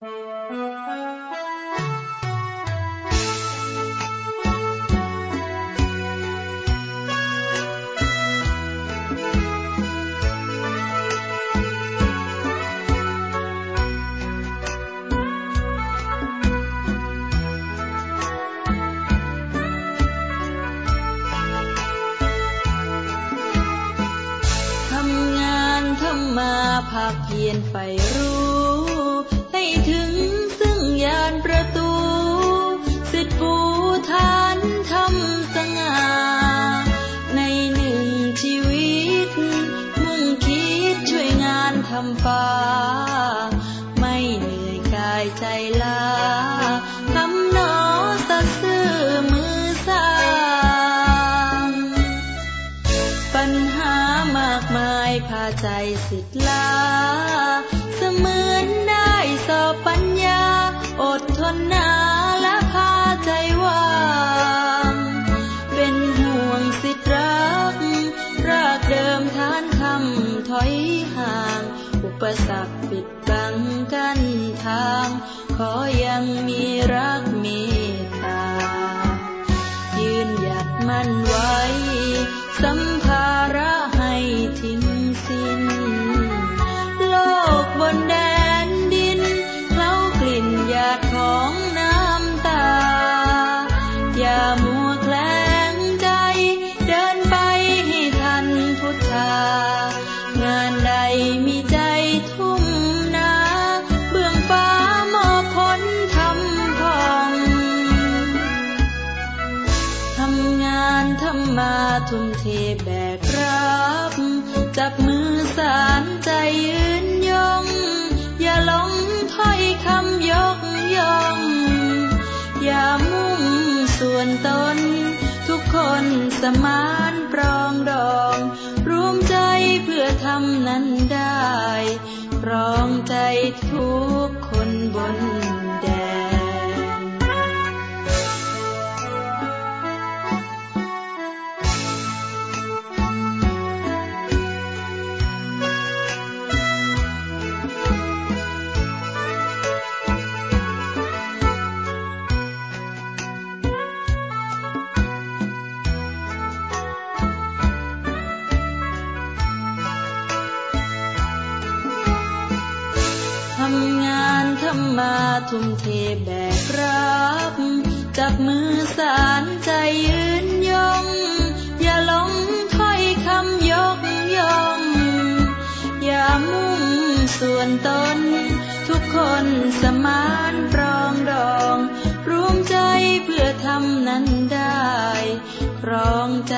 ทำงานทำมาพักเพียนไฟรู้ ถึงซึ่งยานประตูสิทธบูทานทำสง่า ในหนึ่งชีวิต มุ่งคิดช่วยงานทำฟ้า ไม่เหนื่อยกายใจลาทำนอตว์ซื่อมือสาง ปัญหามากมายพาใจสิทธิ์ลา อยห่าง อุปสรรคปิดบังกันทาง ขอยังมีรัก งานทำมาทุ่มเทแบกรับ จับมือสารใจยืนยง อย่าหลงถ้อยคำยกย่อง อย่ามุ่งส่วนตน ทุกคนสมานปรองดอง รวมใจเพื่อทำนั้นได้ รองใจทุกคนบนำงานทำมาทุ่มเทแบกรับจับมือสานใจยืนยง อย่าหลงถ้อยคำยกย่อง อย่ามุ่งส่วนตน ทุกคนสมานปรองดอง รวมใจเพื่อทำนั้นได้ ครองใจ